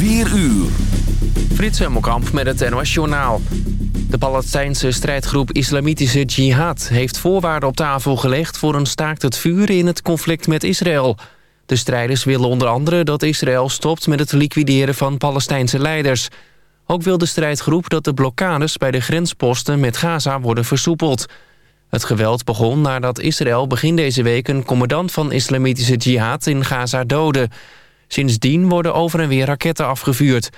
4 uur. Frits Hemmelkamp met het NOS Journaal. De Palestijnse strijdgroep Islamitische Jihad heeft voorwaarden op tafel gelegd... voor een staakt het vuren in het conflict met Israël. De strijders willen onder andere dat Israël stopt met het liquideren van Palestijnse leiders. Ook wil de strijdgroep dat de blokkades bij de grensposten met Gaza worden versoepeld. Het geweld begon nadat Israël begin deze week een commandant van Islamitische Jihad in Gaza doodde... Sindsdien worden over en weer raketten afgevuurd.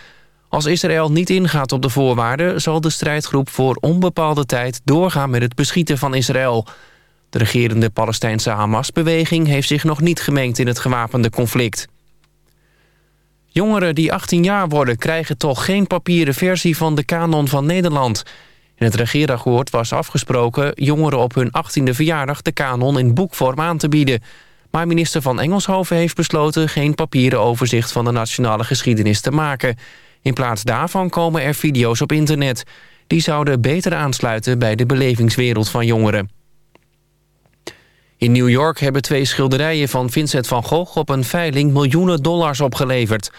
Als Israël niet ingaat op de voorwaarden... zal de strijdgroep voor onbepaalde tijd doorgaan met het beschieten van Israël. De regerende Palestijnse Hamas-beweging... heeft zich nog niet gemengd in het gewapende conflict. Jongeren die 18 jaar worden krijgen toch geen papieren versie van de kanon van Nederland. In het regeerakkoord was afgesproken jongeren op hun 18e verjaardag de kanon in boekvorm aan te bieden... Maar minister van Engelshoven heeft besloten... geen papieren overzicht van de nationale geschiedenis te maken. In plaats daarvan komen er video's op internet. Die zouden beter aansluiten bij de belevingswereld van jongeren. In New York hebben twee schilderijen van Vincent van Gogh... op een veiling miljoenen dollars opgeleverd.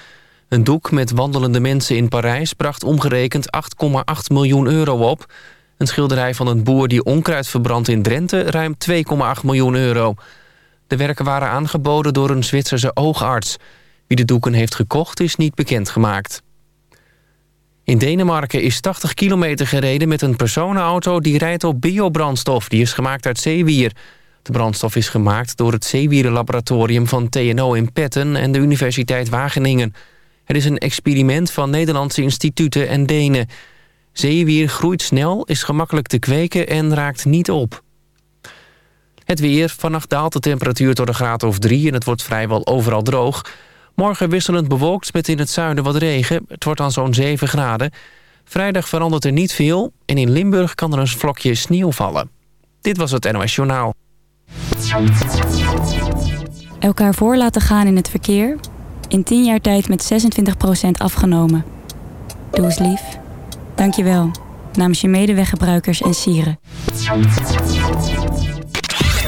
Een doek met wandelende mensen in Parijs... bracht omgerekend 8,8 miljoen euro op. Een schilderij van een boer die onkruid verbrandt in Drenthe... ruim 2,8 miljoen euro... De werken waren aangeboden door een Zwitserse oogarts. Wie de doeken heeft gekocht is niet bekendgemaakt. In Denemarken is 80 kilometer gereden met een personenauto... die rijdt op biobrandstof, die is gemaakt uit zeewier. De brandstof is gemaakt door het zeewierenlaboratorium van TNO in Petten... en de Universiteit Wageningen. Het is een experiment van Nederlandse instituten en Denen. Zeewier groeit snel, is gemakkelijk te kweken en raakt niet op. Het weer. Vannacht daalt de temperatuur tot een graad of drie... en het wordt vrijwel overal droog. Morgen wisselend bewolkt met in het zuiden wat regen. Het wordt dan zo'n 7 graden. Vrijdag verandert er niet veel... en in Limburg kan er een vlokje sneeuw vallen. Dit was het NOS Journaal. Elkaar voor laten gaan in het verkeer... in 10 jaar tijd met 26% afgenomen. Doe eens lief. Dank je wel. Namens je medeweggebruikers en sieren.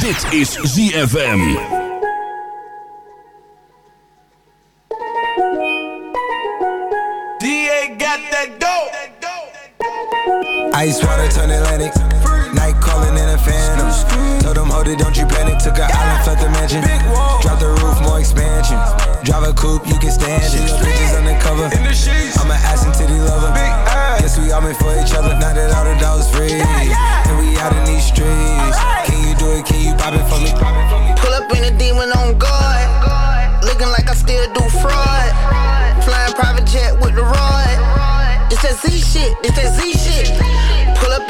Dit is ZFM.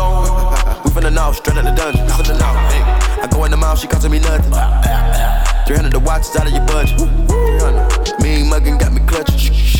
Clone, we finna know, straight out the dungeon. Finna know, hey. I go in the mouth, she costing me nothing. 300 the watch out of your budget. 300. Mean muggin' got me clutching.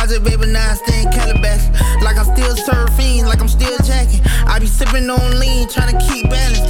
project baby, now I stay in Calabash. Like I'm still surfing, like I'm still jacking. I be sipping on lean, trying to keep balance.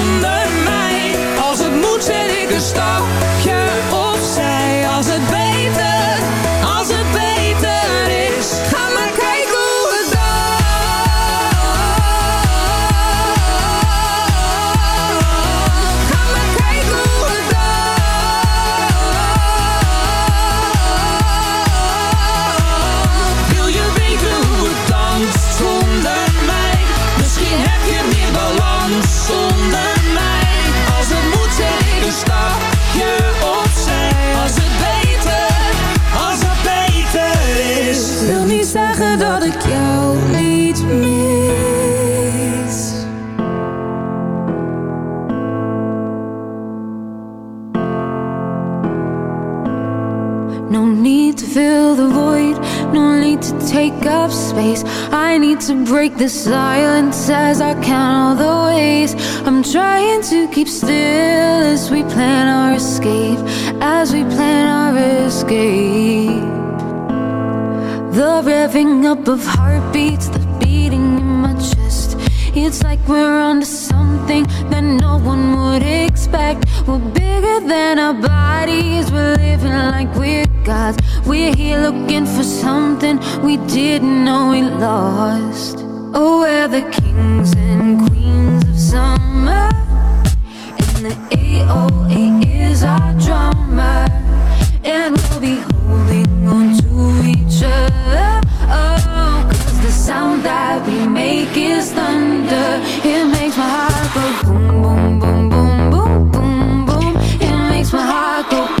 moet zet ik een stapje to break the silence as I count all the ways. I'm trying to keep still as we plan our escape, as we plan our escape. The revving up of heartbeats, the beating. It's like we're onto something that no one would expect. We're bigger than our bodies, we're living like we're gods. We're here looking for something we didn't know we lost. Oh, we're the kings and queens of summer. And the AOA is our drummer. And we'll be holding on to each other. Oh, the sound that we make is thunder. It makes my heart go boom, boom, boom, boom, boom, boom, boom. It makes my heart go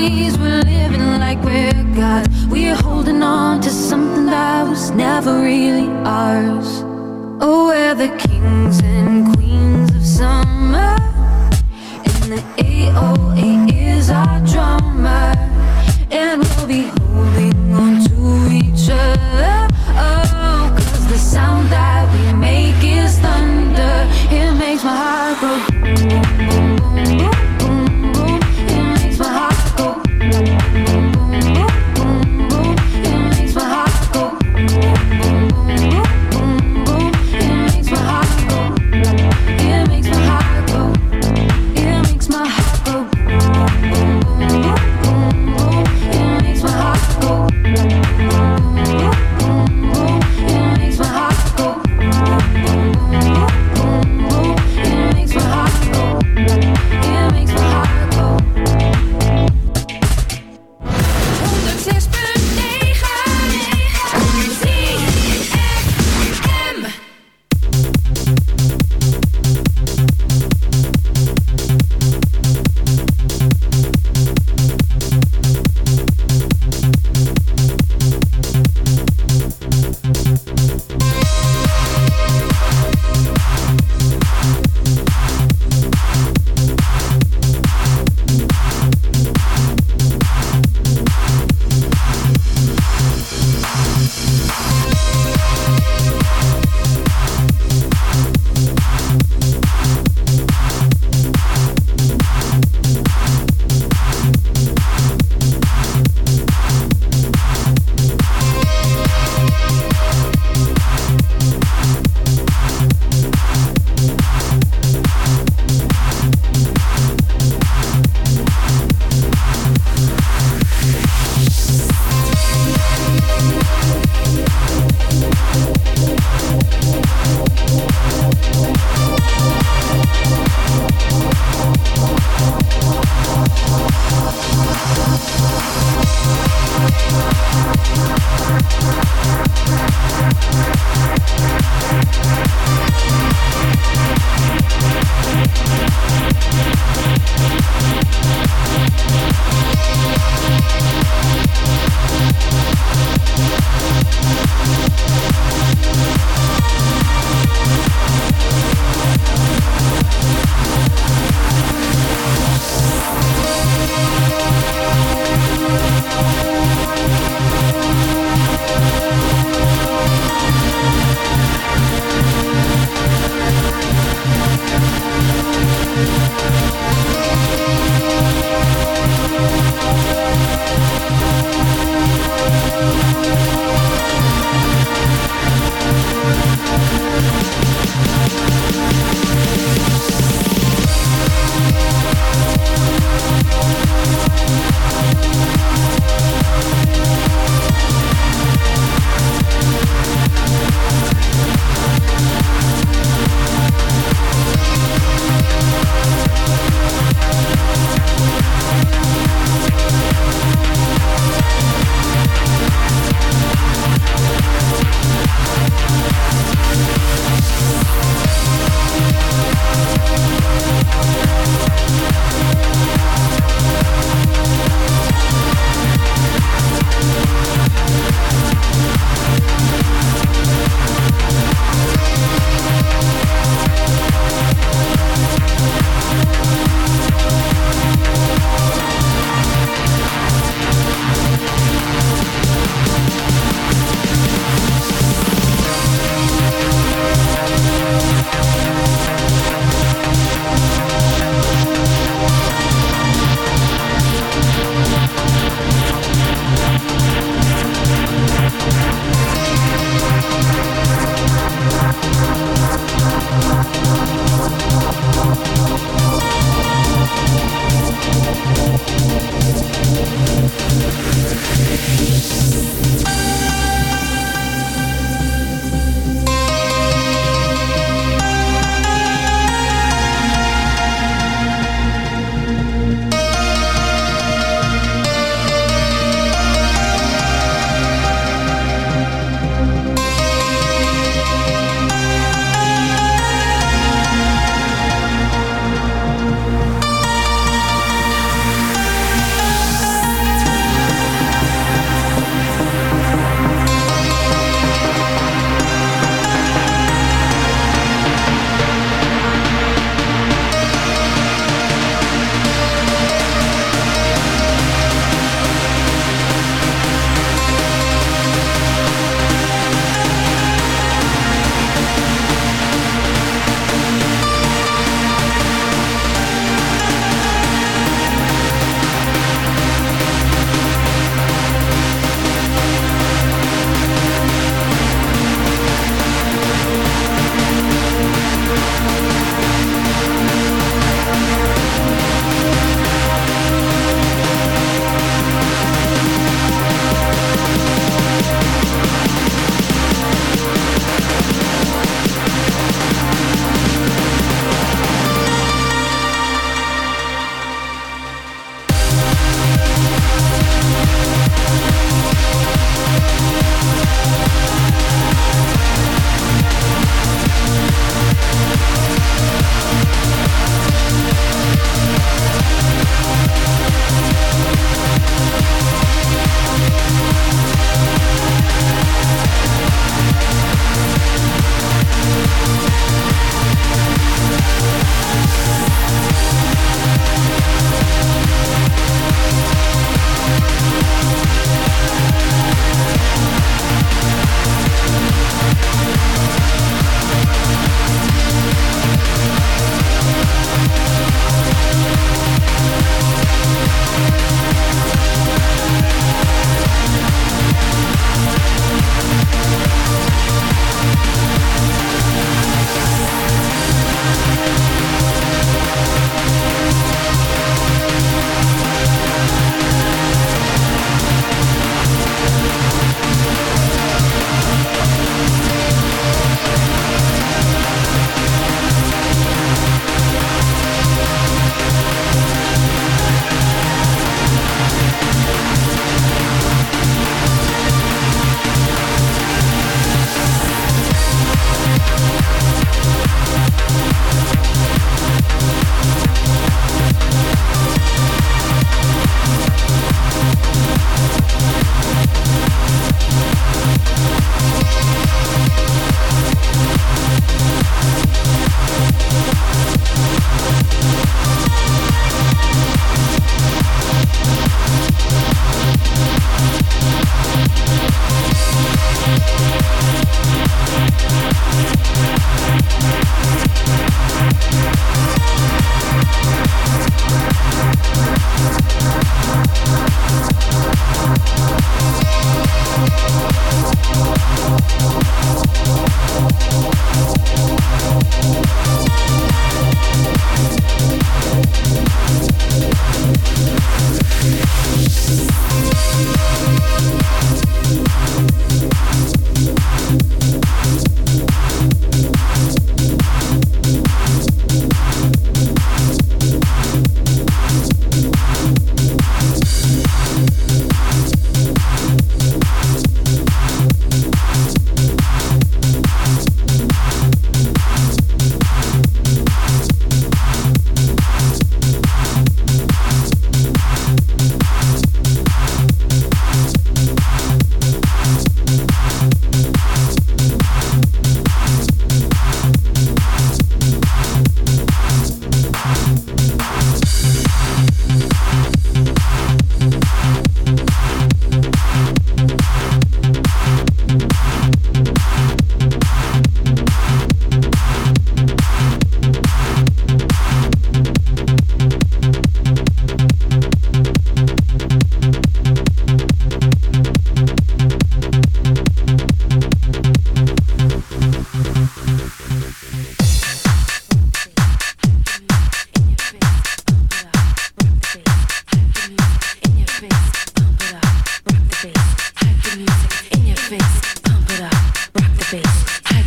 days we're living like we're gods. We're holding on to something that was never really ours. Oh, we're the kings and queens of summer in the 808.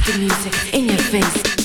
the music in your face.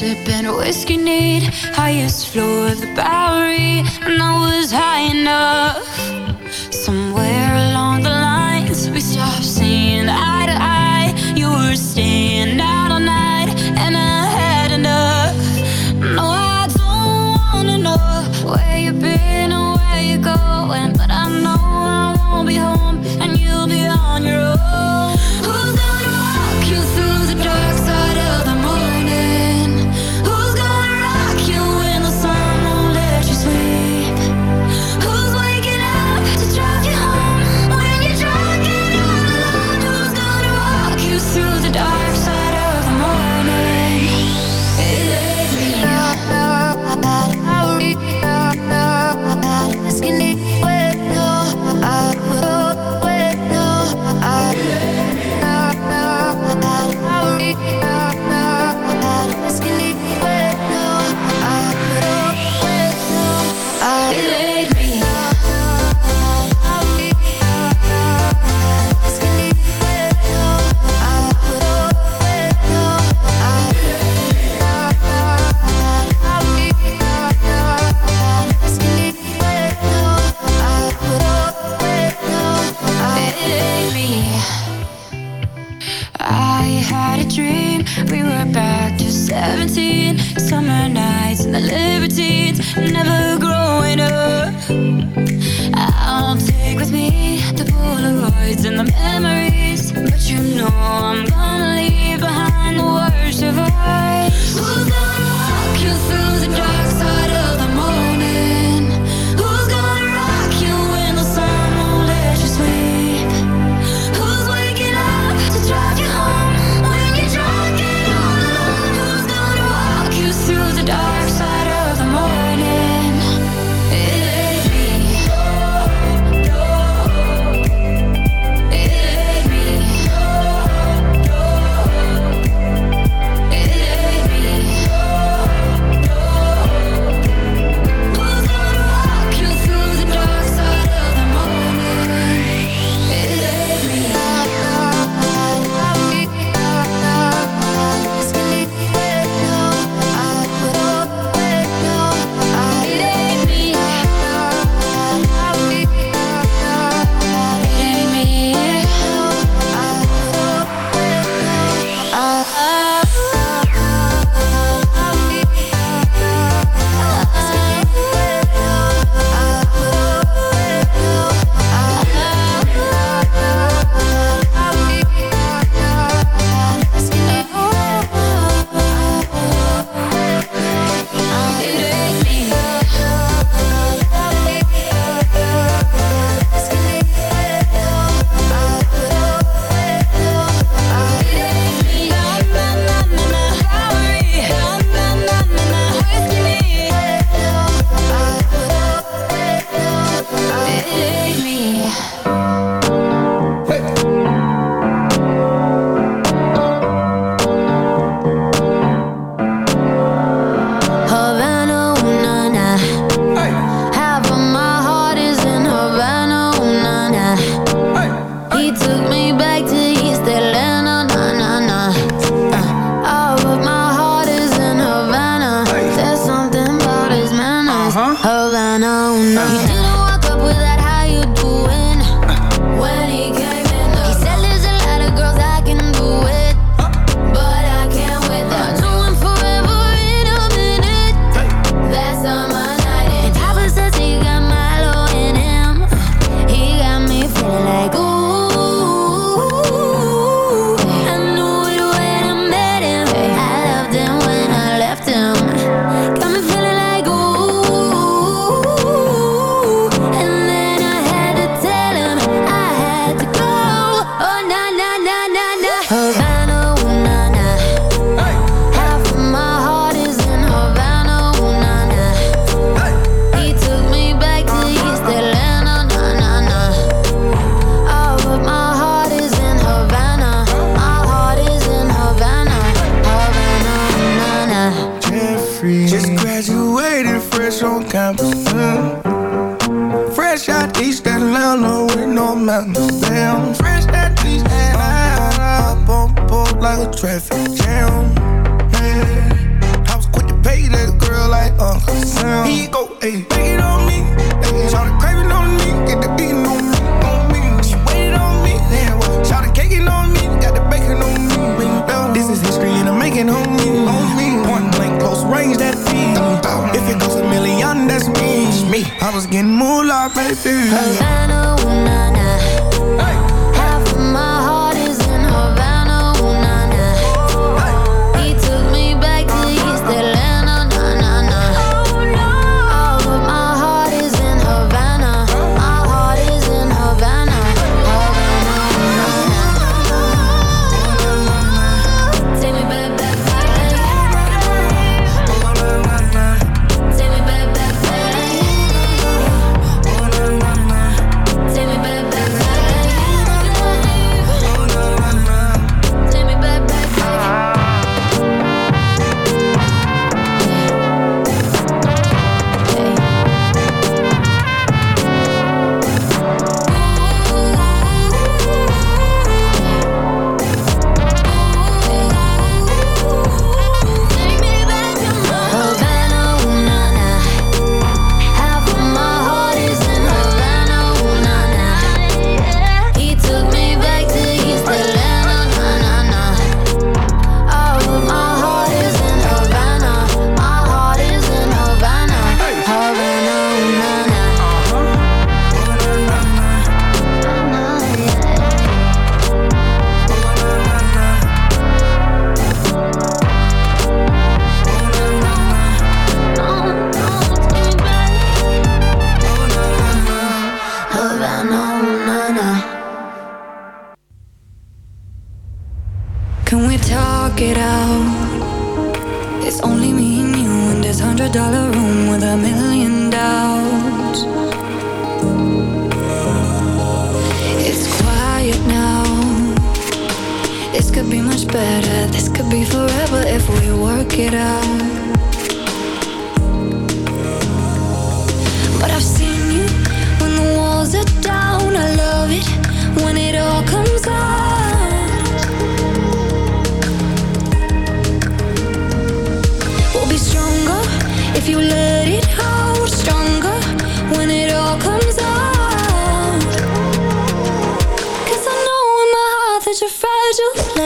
sipping a whiskey need highest floor of the bar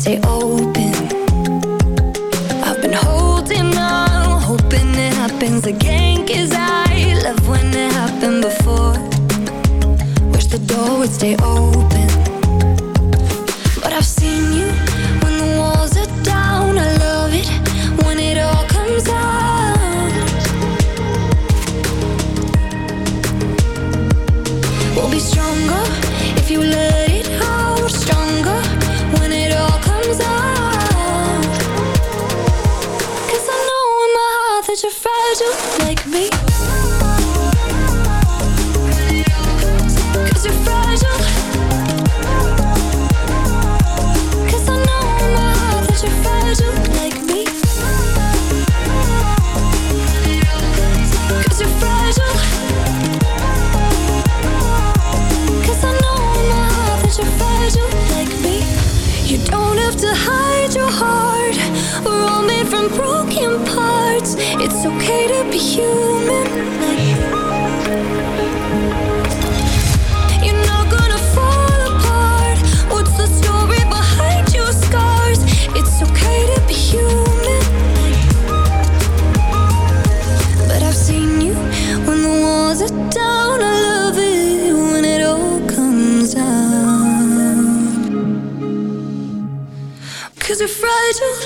stay open. I've been holding on, hoping it happens. I love when it happened before. Wish the door would stay open.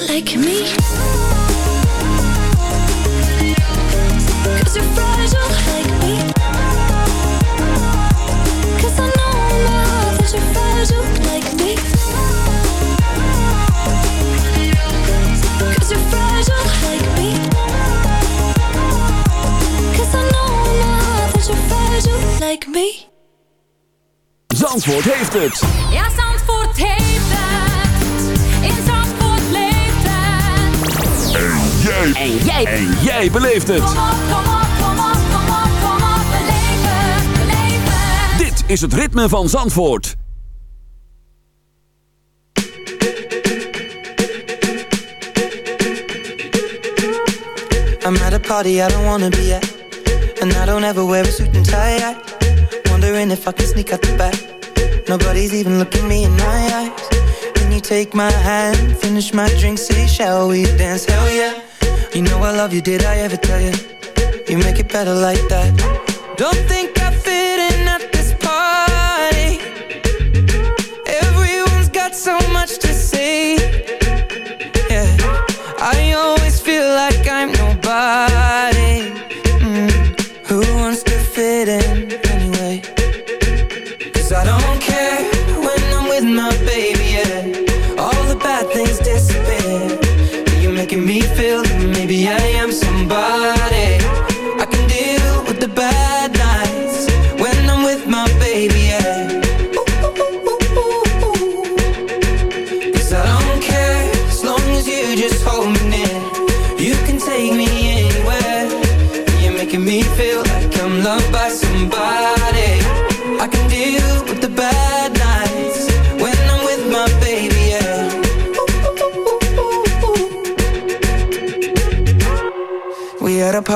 like me. Cause you're fragile like me. Cause I know now that you're fragile like me. Cause you're fragile like me. Cause I know now that you're fragile like me. Zandvoort heeft het! Ja, En jij. En jij. En jij beleeft het. Kom op, kom op, kom op, kom op, kom op. Beleef het. Dit is het ritme van Zandvoort. I'm at a party I don't wanna be at And I don't ever wear a suit and tie I Wondering if I can sneak out the back Nobody's even looking me in my eyes Can you take my hand, finish my drink, say shall we dance, hell yeah You know I love you, did I ever tell you? You make it better like that. Don't think I